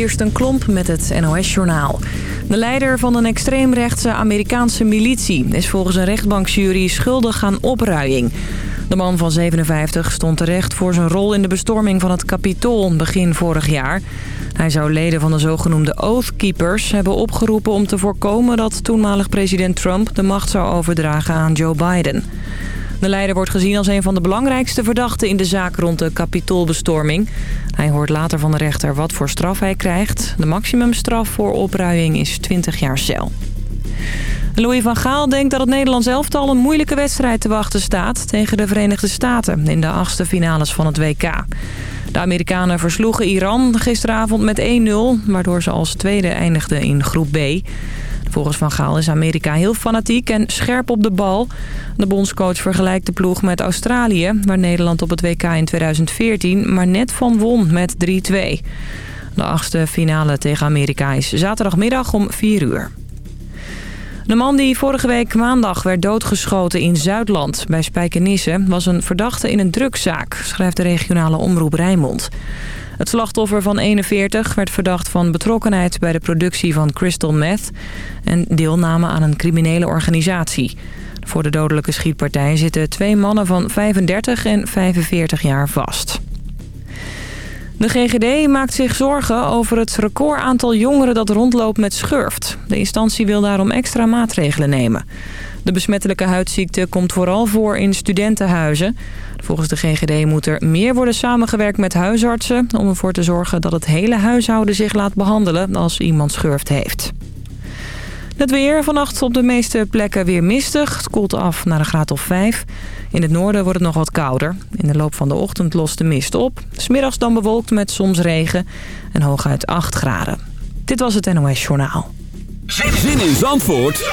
Kirsten Klomp met het NOS-journaal. De leider van een extreemrechtse Amerikaanse militie... is volgens een rechtbankjury schuldig aan opruiing. De man van 57 stond terecht voor zijn rol in de bestorming van het Capitool begin vorig jaar. Hij zou leden van de zogenoemde Oath Keepers hebben opgeroepen om te voorkomen dat toenmalig president Trump de macht zou overdragen aan Joe Biden. De leider wordt gezien als een van de belangrijkste verdachten in de zaak rond de kapitoolbestorming. Hij hoort later van de rechter wat voor straf hij krijgt. De maximumstraf voor opruiing is 20 jaar cel. Louis van Gaal denkt dat het Nederlands elftal een moeilijke wedstrijd te wachten staat... tegen de Verenigde Staten in de achtste finales van het WK. De Amerikanen versloegen Iran gisteravond met 1-0... waardoor ze als tweede eindigden in groep B. Volgens Van Gaal is Amerika heel fanatiek en scherp op de bal. De bondscoach vergelijkt de ploeg met Australië... waar Nederland op het WK in 2014 maar net van won met 3-2. De achtste finale tegen Amerika is zaterdagmiddag om 4 uur. De man die vorige week maandag werd doodgeschoten in Zuidland bij Spijkenisse... was een verdachte in een drugszaak, schrijft de regionale omroep Rijnmond. Het slachtoffer van 41 werd verdacht van betrokkenheid bij de productie van crystal meth... en deelname aan een criminele organisatie. Voor de dodelijke schietpartij zitten twee mannen van 35 en 45 jaar vast. De GGD maakt zich zorgen over het recordaantal jongeren dat rondloopt met schurft. De instantie wil daarom extra maatregelen nemen. De besmettelijke huidziekte komt vooral voor in studentenhuizen. Volgens de GGD moet er meer worden samengewerkt met huisartsen... om ervoor te zorgen dat het hele huishouden zich laat behandelen als iemand schurft heeft. Het weer vannacht op de meeste plekken weer mistig. Het koelt af naar een graad of 5. In het noorden wordt het nog wat kouder. In de loop van de ochtend lost de mist op. Smiddags dan bewolkt met soms regen en hooguit 8 graden. Dit was het NOS Journaal. Zin in Zandvoort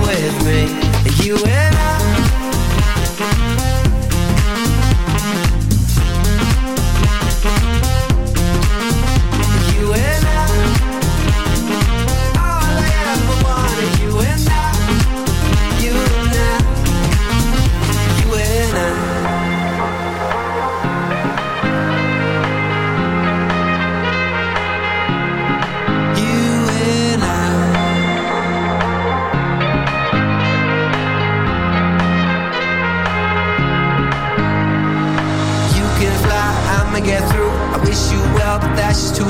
with me. You and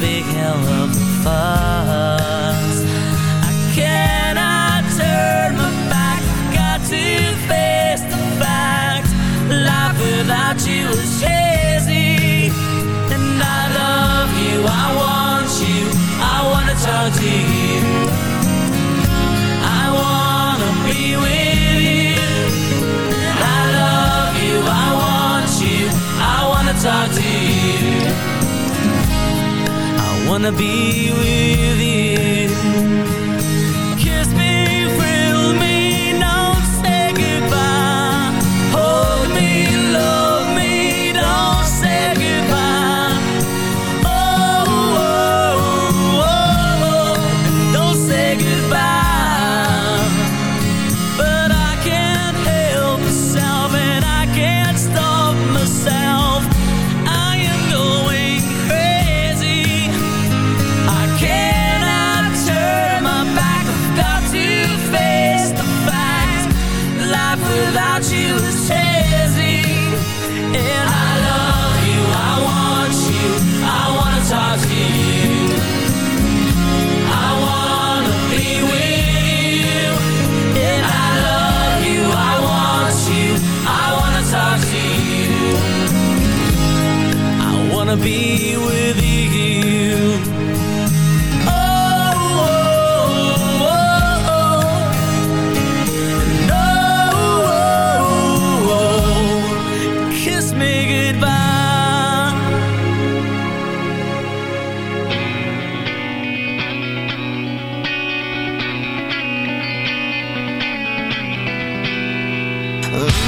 big hell of a fuss wanna be with you Uh.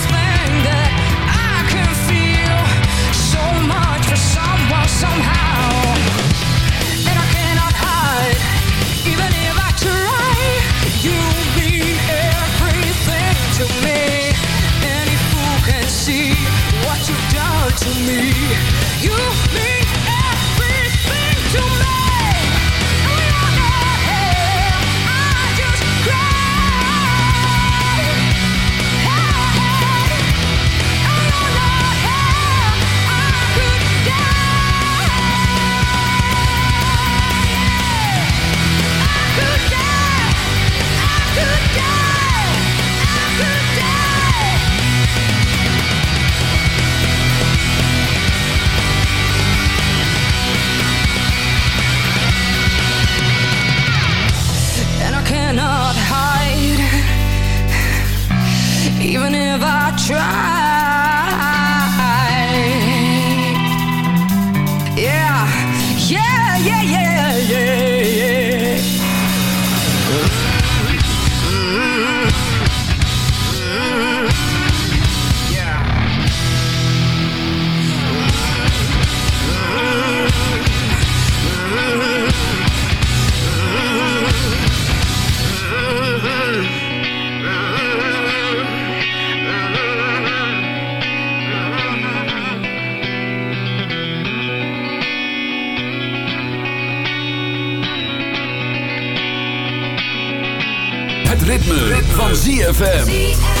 van ZFM.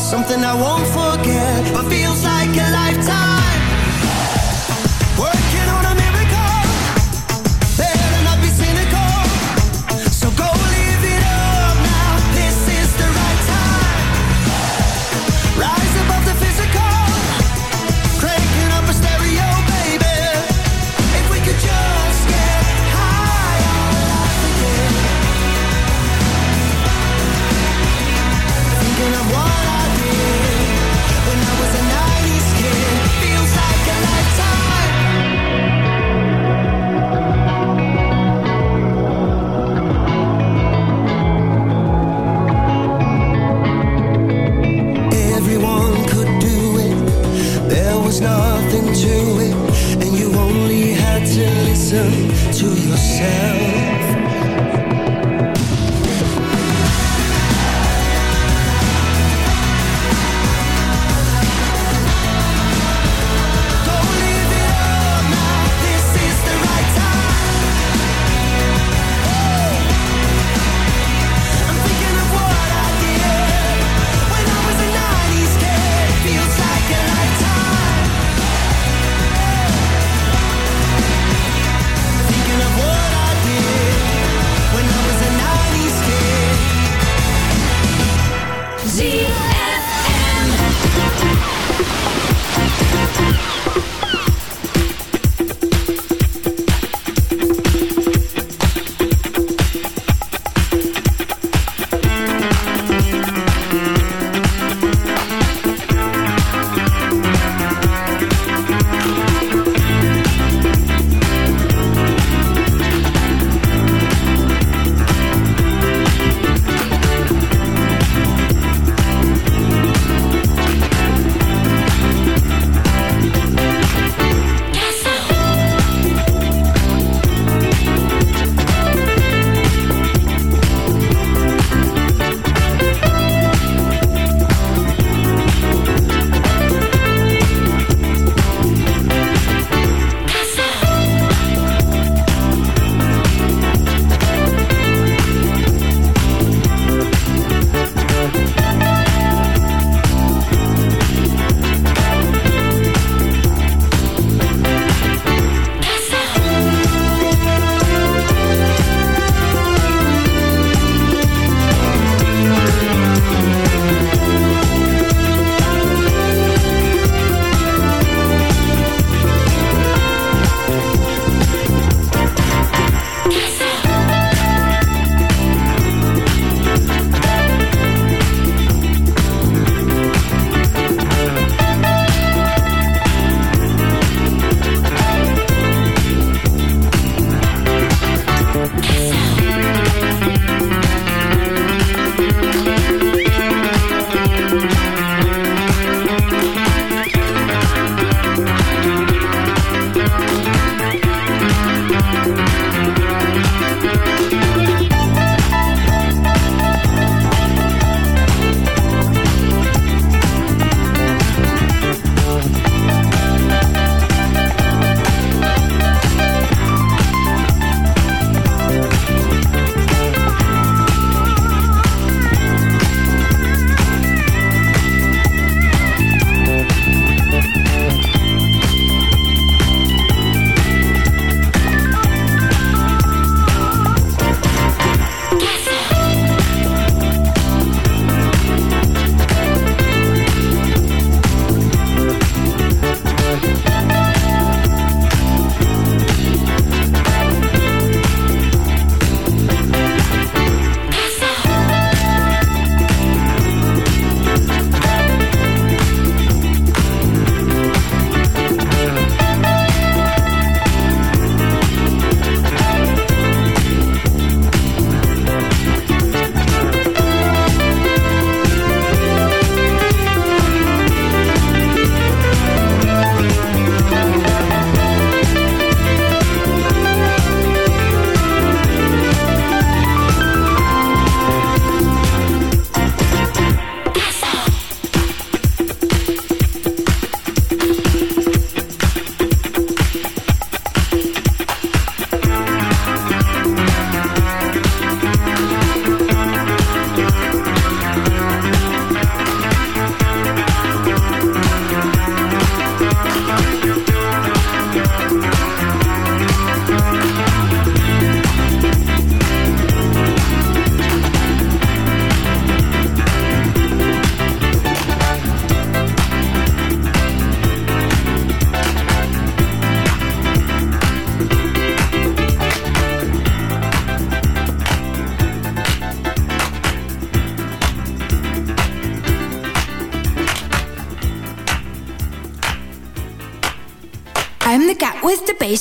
something I won't forget, but feels like a lifetime. Work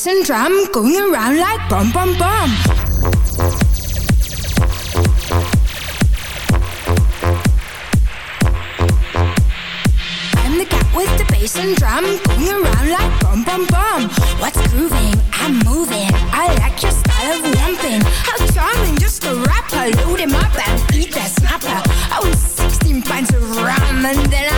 bass and drum going around like bum bum bum. bass and drum going around like bum bum bum. What's grooving? I'm moving. I like your style of romping. How charming, just a rapper. Load him up and beat that snapper. I was 16 pints of rum and then I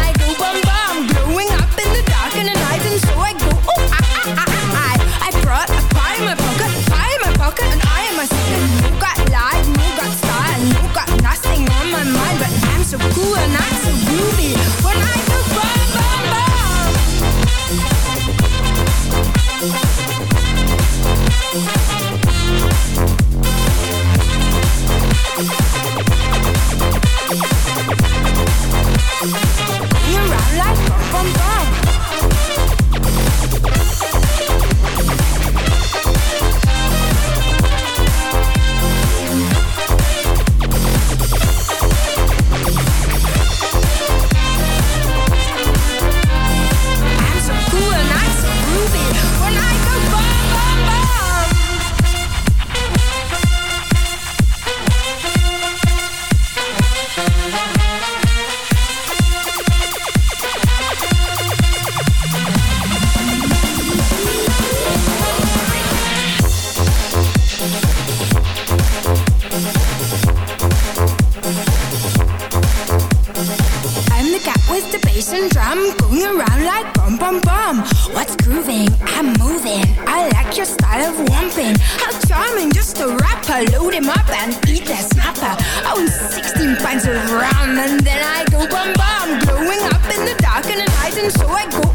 so I go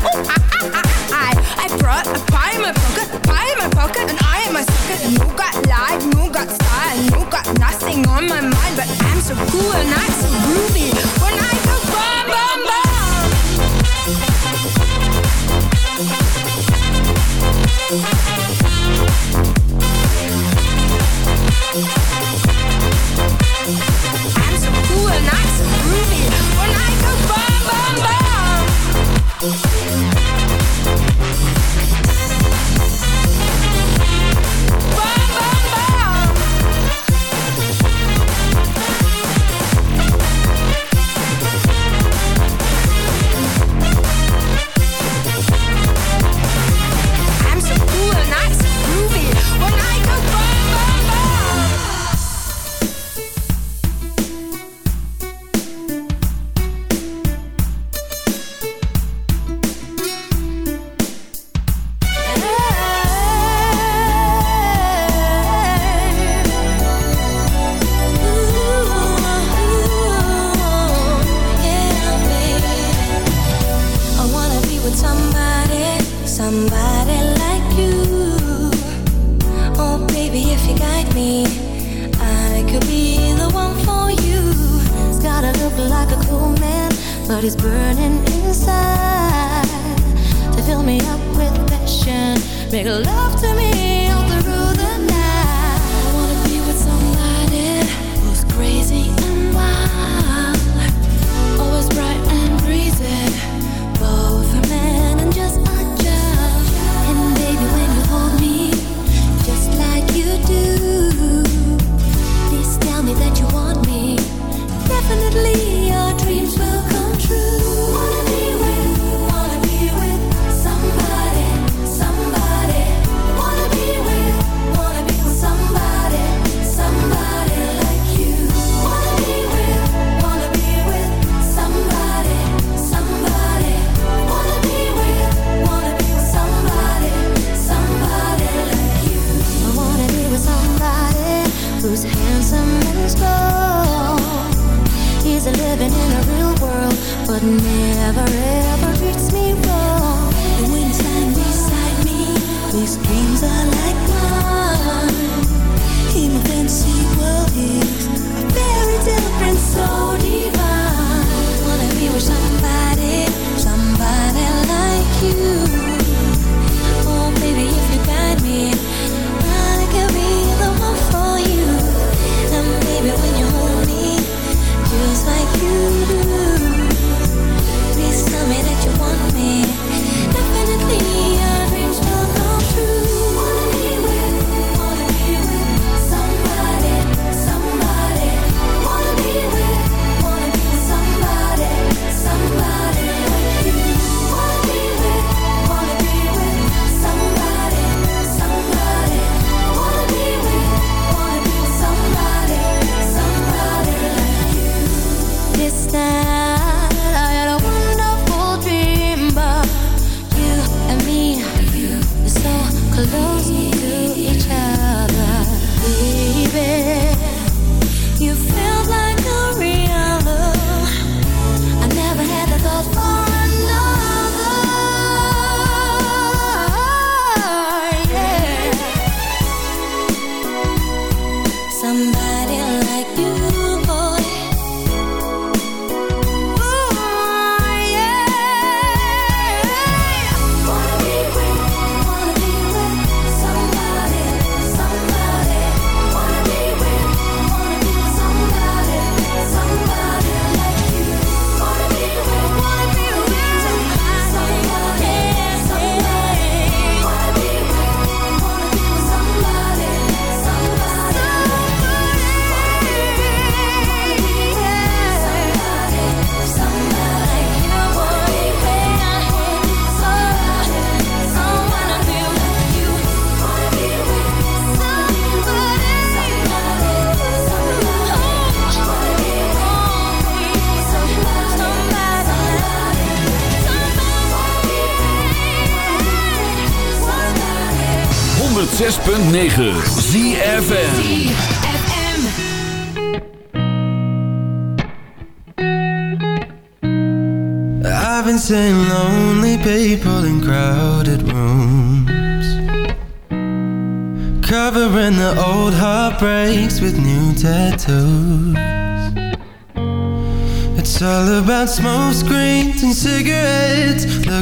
106.9 ZFN I've been lonely people in crowded rooms. Covering the old heartbreaks with new tattoos. It's all about smoke screens and cigarettes.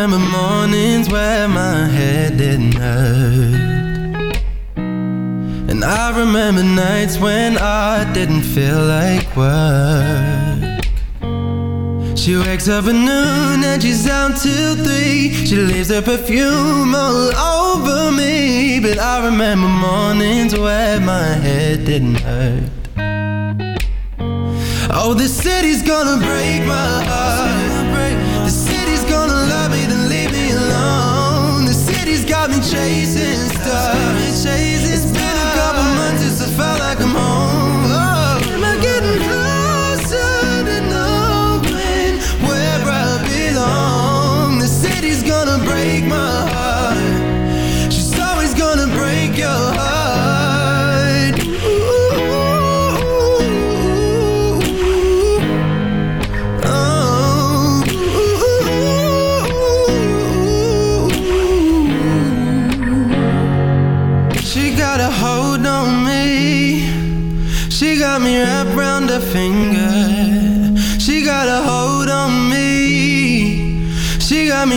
remember mornings where my head didn't hurt. And I remember nights when I didn't feel like work. She wakes up at noon and she's out till three. She leaves her perfume all over me. But I remember mornings where my head didn't hurt. Oh, this city's gonna break my heart. chasing stars.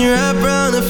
You're up around the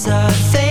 Saw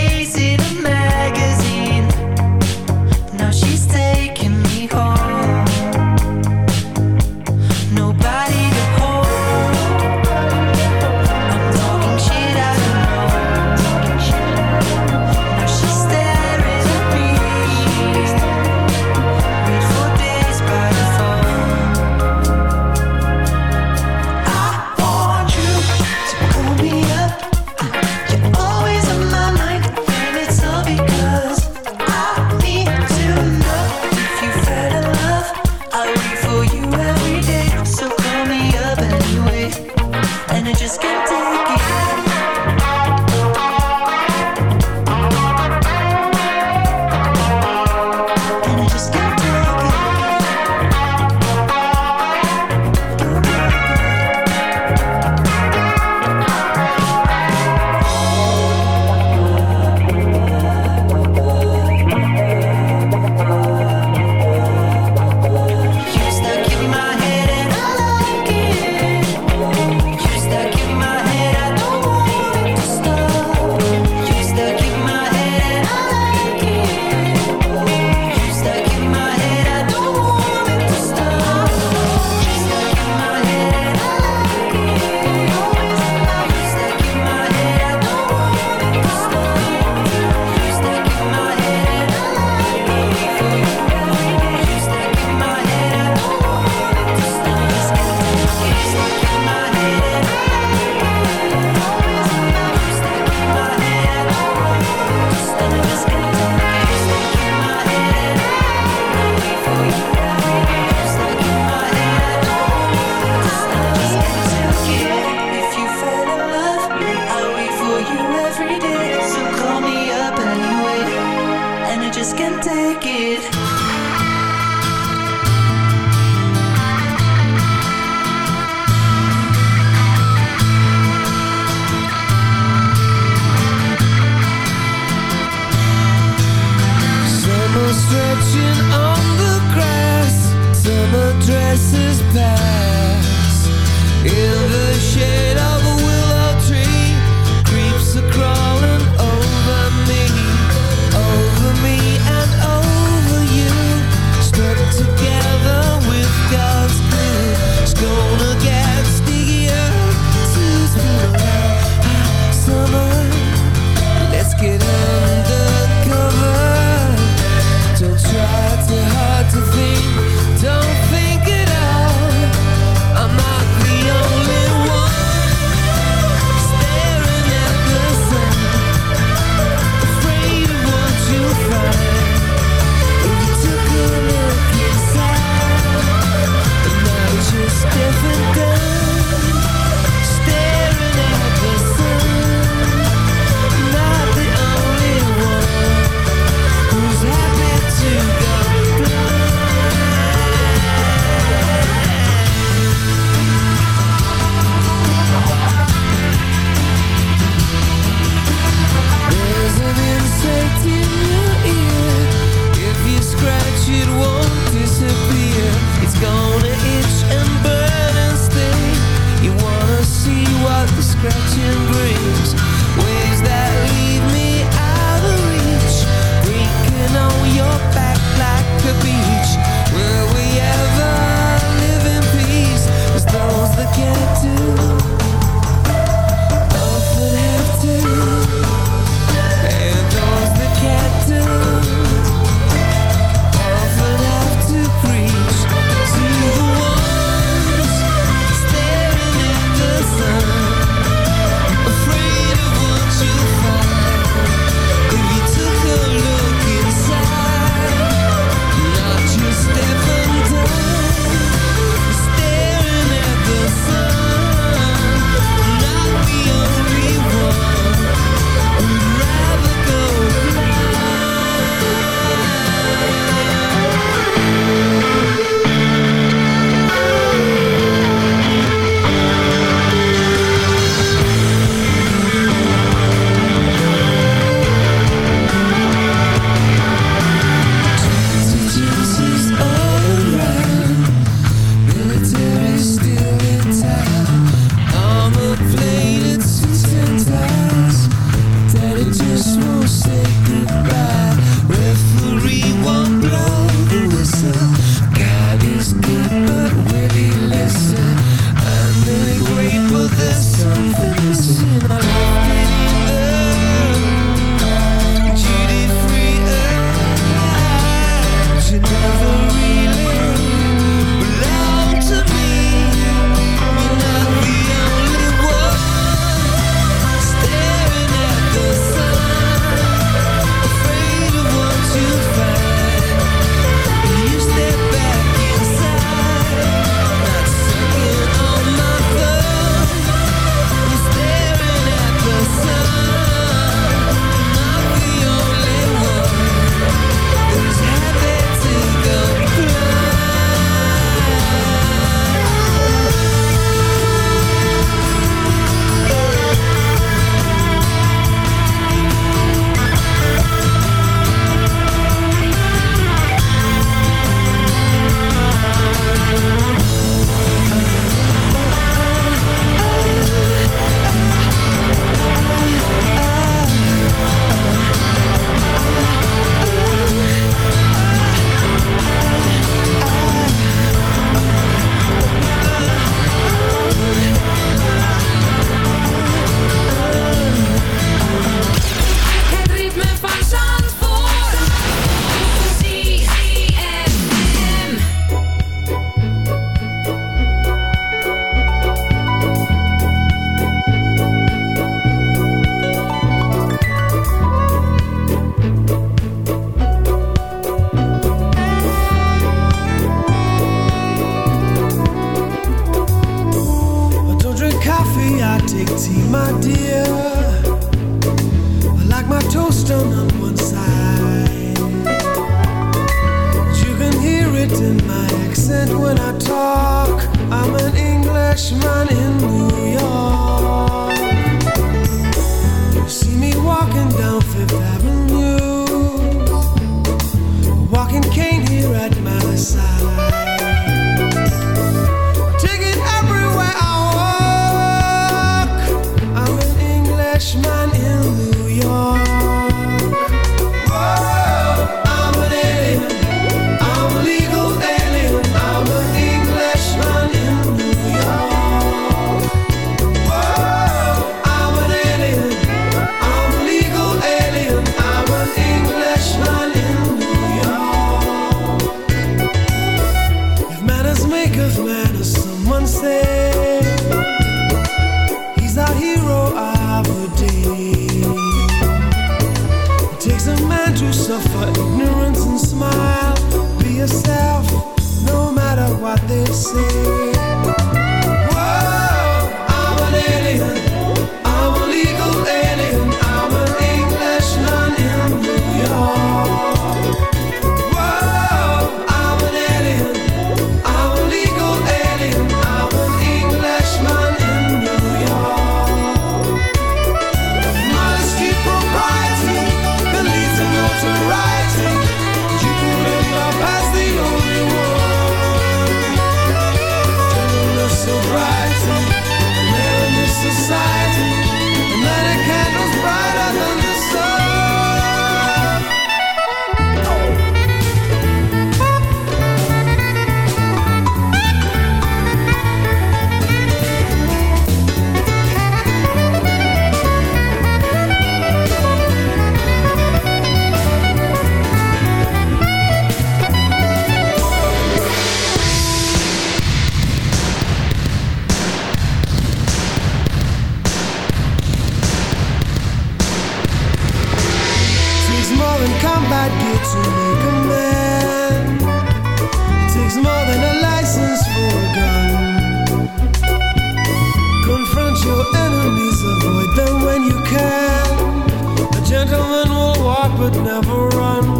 but never run.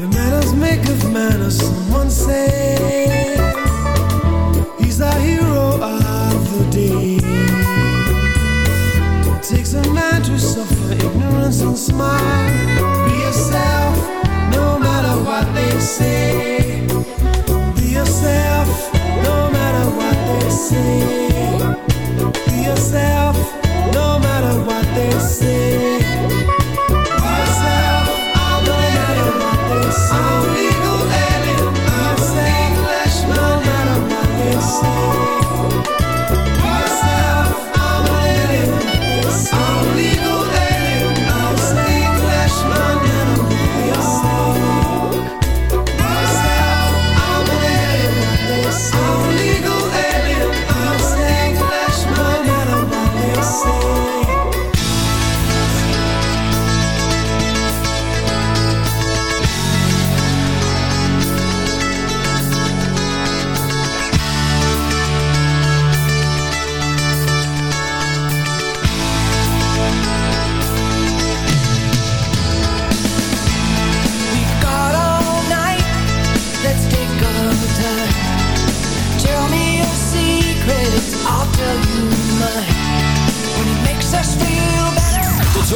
The manners make of manners.